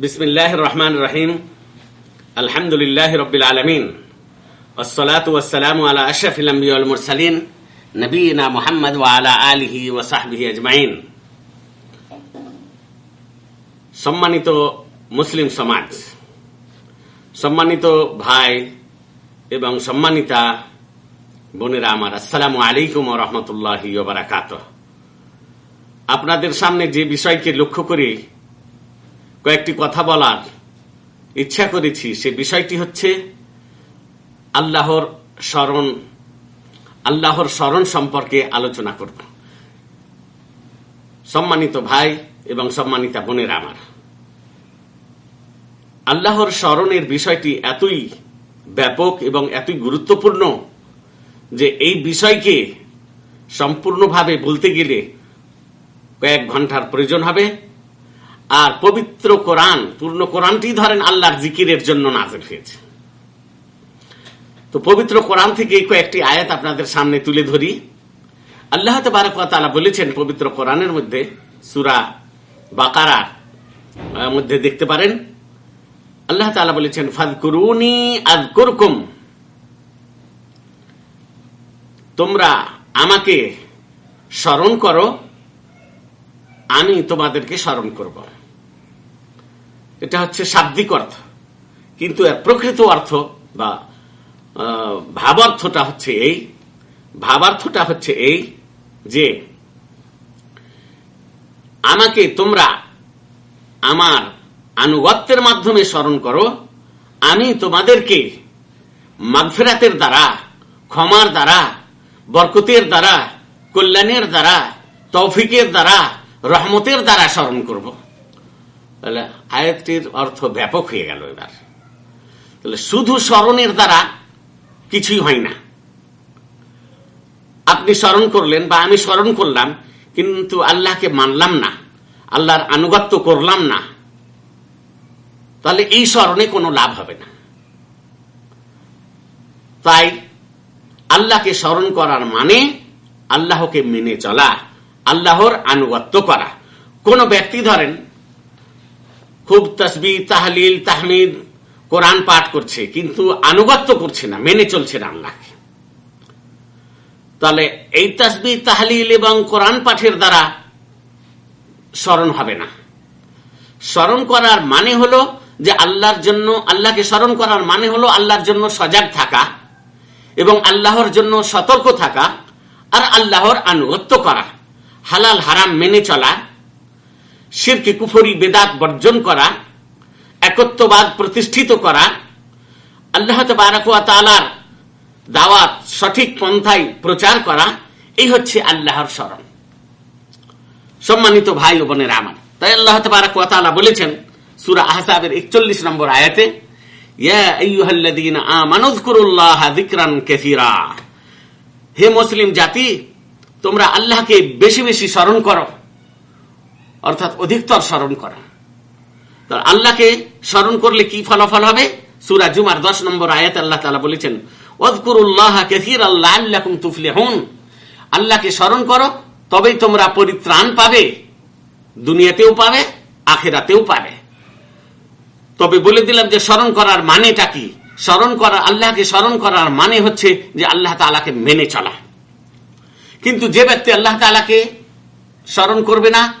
المسلمين بسم الله الرحمن الرحيم الحمد لله رب العالمين والصلاة والسلام على أشرف الأنبياء والمرسلين نبينا محمد وعلى آله وصحبه أجمعين সম্মানিত মুসলিম সমাজ সম্মানিত ভাই এবং সম্মানিতা বোনেরা আমার আসসালামু আলাইকুম রহমতুল্লাহ বারাকাত আপনাদের সামনে যে বিষয়কে লক্ষ্য করে কয়েকটি কথা বলার ইচ্ছা করেছি। সে বিষয়টি হচ্ছে, আল্লাহর স্মরণ আল্লাহর স্মরণ সম্পর্কে আলোচনা করব। সম্মানিত ভাই এবং সম্মানিতা বোনের আমার, আল্লাহর স্মরণের বিষয়টি এতই ব্যাপক এবং এতই গুরুত্বপূর্ণ যে এই বিষয়কে সম্পূর্ণভাবে বলতে গেলে কয়েক ঘণ্টার প্রয়োজন হবে। আর পবিত্র কোরআন, পূর্ণ কোরআনটি ধরেন আল্লাহর জিকিরের জন্য নাজেল হয়েছে। তো পবিত্র কোরআন থেকে কয়েকটি আয়াত আপনাদের সামনে তুলে ধরি। আল্লাহ তালা বলেছেন, পবিত্র কোরআনের মধ্যে সুরা বাকারা মধ্যে দেখতে পারেন। আল্লাহ তালা বলেছেন ফাদ করুনি আদ করকুম তোমরা আমাকে স্মরণ করো, আমি তোমাদেরকে স্মরণ করব। এটা হচ্ছে শাব্দিক অর্থ। কিন্তু এর প্রকৃত অর্থ বা ভাবার্থটা হচ্ছে এই, ভাবার্থটা হচ্ছে এই যে, আমাকে তোমরা আমার আনুগত্যের মাধ্যমে স্মরণ করো, আমি তোমাদেরকে মাগফেরাতের দ্বারা, ক্ষমার দ্বারা, বরকতের দ্বারা, কল্যাণের দ্বারা, তৌফিকের দ্বারা, রহমতের দ্বারা স্মরণ করব। তাহলে আয়াতটির অর্থ ব্যাপক হয়ে গেল এবার। তাহলে শুধু স্মরণের দ্বারা কিছুই হয় না। আপনি স্মরণ করলেন বা আমি স্মরণ করলাম, কিন্তু আল্লাহকে মানলাম না, আল্লাহর আনুগত্য করলাম না, তাহলে এই স্মরণে কোনো লাভ হবে না। তাই আল্লাহকে স্মরণ করার মানে আল্লাহকে মেনে চলা, আল্লাহর আনুগত্য করা। কোন ব্যক্তি ধরেন খুব তসবি তাহলিল, তাহমিদ কোরআন পাঠ করছে, কিন্তু আনুগত্য করছে না, মেনে চলছে না আল্লাহকে। তাহলে এই তসবি তাহলিল এবং কোরআন পাঠের দ্বারা স্মরণ হবে না। স্মরণ করার মানে হলো যে আল্লাহর জন্য, আল্লাহকে স্মরণ করার মানে হলো আল্লাহর জন্য সজাগ থাকা এবং আল্লাহর জন্য সতর্ক থাকা আর আল্লাহর আনুগত্য করা, হালাল হারাম মেনে চলা শিরকে কুফরি, বেদাত বর্জন করা, একত্ববাদ প্রতিষ্ঠিত করা, আল্লাহ তালার দাওয়াত সঠিক পন্থায় প্রচার করা, এই হচ্ছে আল্লাহর স্মরণ। সম্মানিত ভাই ও বোনের আমার, তাই আল্লাহ তালা বলেছেন সুরা আহসাবের একচল্লিশ নম্বর আয়াতে হে মুসলিম জাতি, তোমরা আল্লাহকে বেশি বেশি স্মরণ করো। অর্থাৎ অধিকতর স্মরণ করো। আল্লাহকে স্মরণ করলে কি ফলাফল হবে? সুরা জুমার দশ নম্বর আয়াত আল্লাহ তালা বলেছেন অদকুরুল্লাহ কেসির আল্লাহ আল্লাহকে স্মরণ করো, তবেই তোমরা পরিত্রাণ পাবে, দুনিয়াতেও পাবে, আখেরাতেও পাবে। তবে বলে দিলাম যে স্মরণ করার মানেটা কি? স্মরণ করা, আল্লাহকে স্মরণ করার মানে হচ্ছে যে আল্লাহ তালাকে মেনে চলা। কিন্তু যে ব্যক্তি আল্লাহ তালাকে স্মরণ করবে না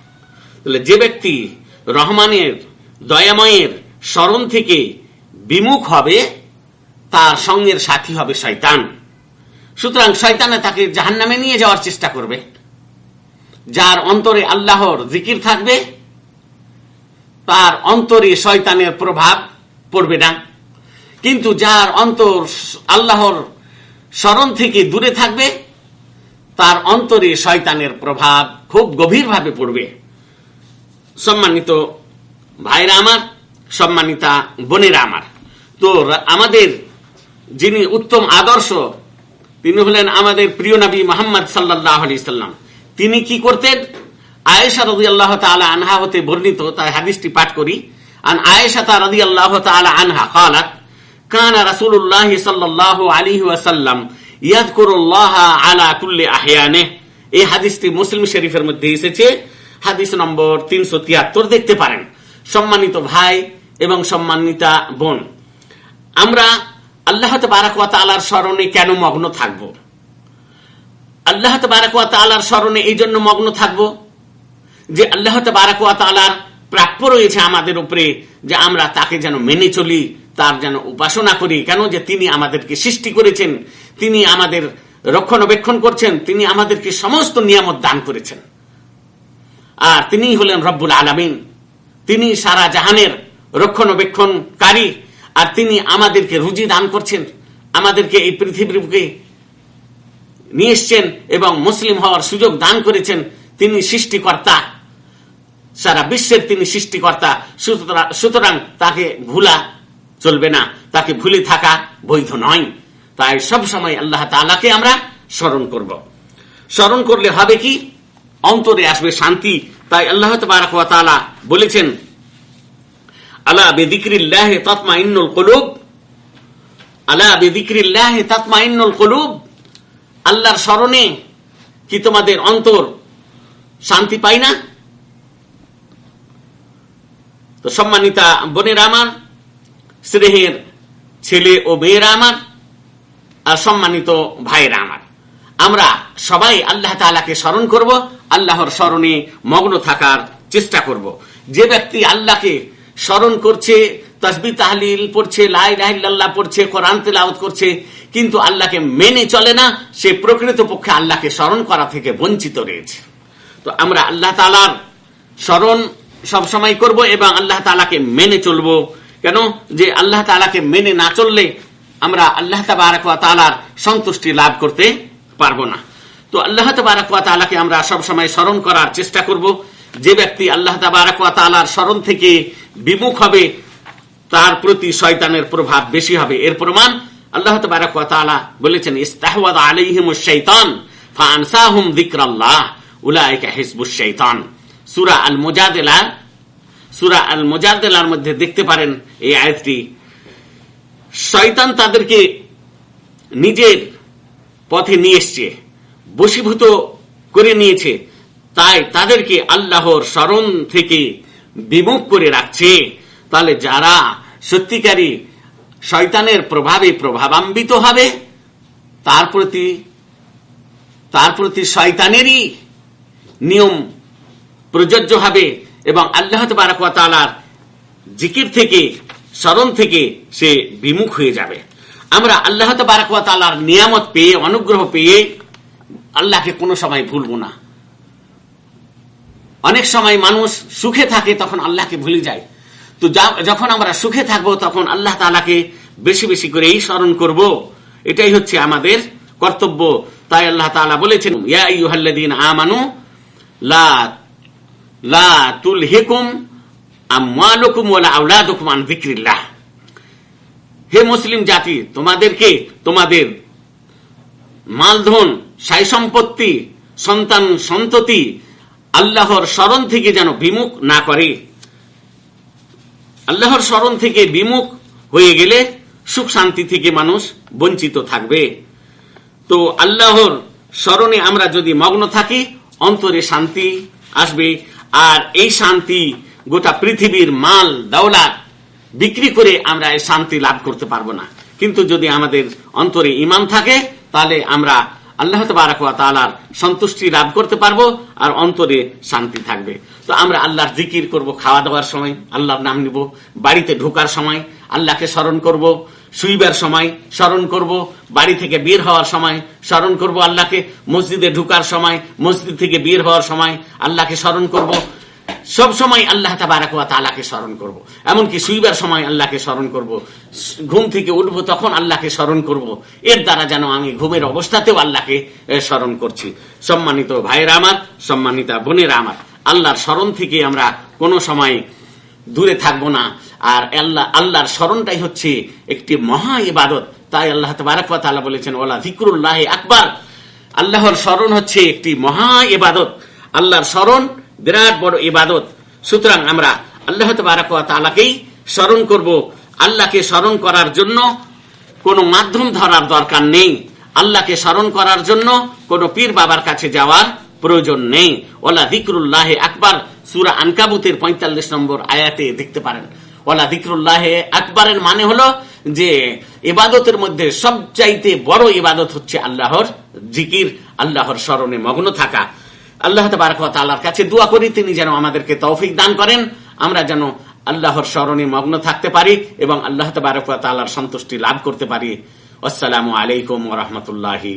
তাহলে যে ব্যক্তি রহমানের, দয়াময়ের স্মরণ থেকে বিমুখ হবে, তার সঙ্গের সাথী হবে শয়তান। সুতরাং শয়তানে তাকে জাহান্নামে নিয়ে যাওয়ার চেষ্টা করবে। যার অন্তরে আল্লাহর জিকির থাকবে, তার অন্তরে শয়তানের প্রভাব পড়বে না। কিন্তু যার অন্তর আল্লাহর স্মরণ থেকে দূরে থাকবে, তার অন্তরে শয়তানের প্রভাব খুব গভীরভাবে পড়বে। সম্মানিত ভাইরা আমার, সম্মানিতা বোনেরা আমার। তো আমাদের যিনি উত্তম আদর্শ, তিনি হলেন আমাদের প্রিয় নবী মোহাম্মদ সাল্লাহ আলি সাল্লাম। তিনি কি করতেন? আয়েশা রদি আল্লাহ তালা আনহা হতে বর্ণিত, তাই হাদিসটি পাঠ করি। আন আয়েশা তা রদি আল্লাহ তালা আনহা কালাত, কান রাসূলুল্লাহ সাল্লাল্লাহু আলাইহি ওয়াসাল্লাম ইয়াযকুরুল্লাহ আলা কুল্লি আহয়ানে এই হাদিসটি মুসলিম শরীফের মধ্যে এসেছে। হাদিস নম্বর 373 দেখতে পারেন। সম্মানিত ভাই এবং সম্মানিতা বোন, আমরা আল্লাহ ওয়া স্মরণে কেন মগ্ন থাকব? আল্লাহ ওয়া স্মরণে এই জন্য মগ্ন থাকব যে আল্লাহ ওয়া প্রাপ্য রয়েছে আমাদের উপরে যে আমরা তাকে যেন মেনে চলি, তার যেন উপাসনা করি। কেন? যে তিনি আমাদেরকে সৃষ্টি করেছেন, তিনি আমাদের রক্ষণাবেক্ষণ করছেন, তিনি আমাদেরকে সমস্ত নিয়ামত দান করেছেন। আর তিনি হলেন রব্বুল আলমিন। তিনি সারা জাহানের রক্ষণাবেক্ষণকারী। আর তিনি আমাদেরকে রুজি দান করছেন। আমাদেরকে এই পৃথিবীকে নিয়ে এসছেন এবং মুসলিম হওয়ার সুযোগ দান করেছেন তিনি সৃষ্টিকর্তা। সারা বিশ্বের তিনি সৃষ্টিকর্তা। সুতরাং তাকে ভুলা চলবে না। তাকে ভুলে থাকা বৈধ নয়। তাই সব সময় আল্লাহ তালাকে আমরা স্মরণ করব। স্মরণ করলে হবে কি? অন্তরে আসবে শান্তি। তাই আল্লাহ তালা বলেছেন, আলা বেদিক্রিল্লাহ তৎমা ইন্নুল কলুব। আলা বেদিক্রিল্লাহ তৎমা ইন্নুল কলুব। আল্লাহর স্মরণে কি তোমাদের অন্তর শান্তি পাই না? তো সম্মানিতা বোনের আমার, স্নেহের ছেলে ও মেয়েরা আমার, আর সম্মানিত ভাইয়েরা আমার, আমরা সবাই আল্লাহ তালাকে স্মরণ করব। আল্লাহর স্মরণে মগ্ন থাকার চেষ্টা করব। যে ব্যক্তি আল্লাহকে স্মরণ করছে, তসবি তাহলিল পড়ছে লাই রাহিল্লাহ পড়ছে, কোরআন তেলাওত করছে, কিন্তু আল্লাহকে মেনে চলে না, সে প্রকৃত পক্ষে আল্লাহকে স্মরণ করা থেকে বঞ্চিত রয়েছে। তো আমরা আল্লাহ তালার স্মরণ সবসময় করব এবং আল্লাহ তালাকে মেনে চলব। কেন? যে আল্লাহ তালাকে মেনে না চললে আমরা আল্লাহ তালার সন্তুষ্টি লাভ করতে পারব না। তো আল্লাহ তালাকে আমরা সবসময় স্মরণ করার চেষ্টা করব। যে ব্যক্তি আল্লাহ তালার স্মরণ থেকে বিমুখ হবে, তার প্রতি শয়তানের প্রভাব বেশি হবে। এর প্রমাণ আল্লাহ তালা বলেছেন, ইস্তাহওয়াদ আলাইহিম শৈতান ফানসাহুম যিকরাল্লাহ, উলাইকা হিজবুশ শৈতান সূরা আল মুজাদিলা সূরা আল মুজাদিলার মধ্যে দেখতে পারেন এই আয়াতটি। শয়তান তাদেরকে নিজের পথে নিয়ে এসছে। বশীভূত করে নিয়েছে। তাই তাদেরকে আল্লাহর স্মরণ থেকে বিমুখ করে রাখছে। তাহলে যারা সত্যিকারী শয়তানের প্রভাবে প্রভাবান্বিত হবে, তার প্রতি তার প্রতি শয়তানেরই নিয়ম প্রযোজ্য হবে এবং আল্লাহ তালার জিকির থেকে, স্মরণ থেকে সে বিমুখ হয়ে যাবে। আমরা আল্লাহ তালার নিয়ামত পেয়ে, অনুগ্রহ পেয়ে আল্লাহকে কোনো সময় ভুলব না। অনেক সময় মানুষ সুখে থাকে তখন আল্লাহকে ভুলে যায়। তো যখন আমরা সুখে থাকব তখন আল্লাহ তালাকে বেশি বেশি করে এই স্মরণ করব। এটাই হচ্ছে আমাদের কর্তব্য। তাই আল্লাহ তালা বলেছেন ইয়াহ্লাদিন আমানু, লা লা তুল হেকুম আমালুকুম ওয়ালা আউলাদুকুম আন যিকরিল্লাহ। হে মুসলিম জাতি, তোমাদেরকে তোমাদের মালধন সাই সম্পত্তি, সন্তান সন্ততি আল্লাহর স্মরণ থেকে যেন বিমুখ না করে। আল্লাহর স্মরণ থেকে বিমুখ হয়ে গেলে সুখ শান্তি থেকে মানুষ বঞ্চিত থাকবে। তো আল্লাহর স্মরণে আমরা যদি মগ্ন থাকি, অন্তরে শান্তি আসবে। আর এই শান্তি গোটা পৃথিবীর মাল দাওলাত বিক্রি করে আমরা এই শান্তি লাভ করতে পারব না। কিন্তু যদি আমাদের অন্তরে ইমান থাকে, তাহলে আমরা আল্লাহ তালার সন্তুষ্টি লাভ করতে পারব আর অন্তরে শান্তি থাকবে। তো আমরা আল্লাহর জিকির করব খাওয়া দাওয়ার সময়, আল্লাহর নাম নিব। বাড়িতে ঢোকার সময়, আল্লাহকে স্মরণ করব। শুইবার সময় স্মরণ করব। বাড়ি থেকে বের হওয়ার সময় স্মরণ করব আল্লাহকে। মসজিদে ঢুকার সময়, মসজিদ থেকে বের হওয়ার সময় আল্লাহকে স্মরণ করব। সব সময় আল্লাহ তালাকে স্মরণ করব। এমনকি শুইবার সময় আল্লাহকে স্মরণ করব। ঘুম থেকে উঠব তখন আল্লাহকে স্মরণ করব। এর দ্বারা যেন আমি ঘুমের অবস্থাতেও আল্লাহকে স্মরণ করছি সম্মানিত ভাইয়েরা আমার, সম্মানিতা বোনেরা আমার, আল্লাহর স্মরণ থেকে আমরা কোনো সময় দূরে থাকব না আর আল্লাহ, আল্লাহর স্মরণটাই হচ্ছে একটি মহা ইবাদত তাই আল্লাহ তালা বলেছেন ওলা জিক্রুল্লাহ আকবর আল্লাহর স্মরণ হচ্ছে একটি মহা ইবাদত আল্লাহর স্মরণ বিরাট বড় ইবাদত। সুতরাং আমরা আল্লাহ তালাকেই স্মরণ করব। আল্লাহকে স্মরণ করার জন্য কোনো মাধ্যম ধরার দরকার নেই। আল্লাহকে স্মরণ করার জন্য কোনো পীর বাবার কাছে যাওয়ার প্রয়োজন নেই। ওলা দিকরুল্লাহ আকবর, সুরা আনকাবুতের পঁয়তাল্লিশ নম্বর আয়াতে দেখতে পারেন। ওলা দিকরুল্লাহ আকবরের মানে হলো যে ইবাদতের মধ্যে সবচাইতে বড় ইবাদত হচ্ছে আল্লাহর জিকির, আল্লাহর স্মরণে মগ্ন থাকা। আল্লাহ তালার কাছে দোয়া করি, তিনি যেন আমাদেরকে তৌফিক দান করেন। আমরা যেন আল্লাহর স্মরণে মগ্ন থাকতে পারি এবং আল্লাহ তালার সন্তুষ্টি লাভ করতে পারি। আসসালামু আলাইকুম রহমতুল্লাহি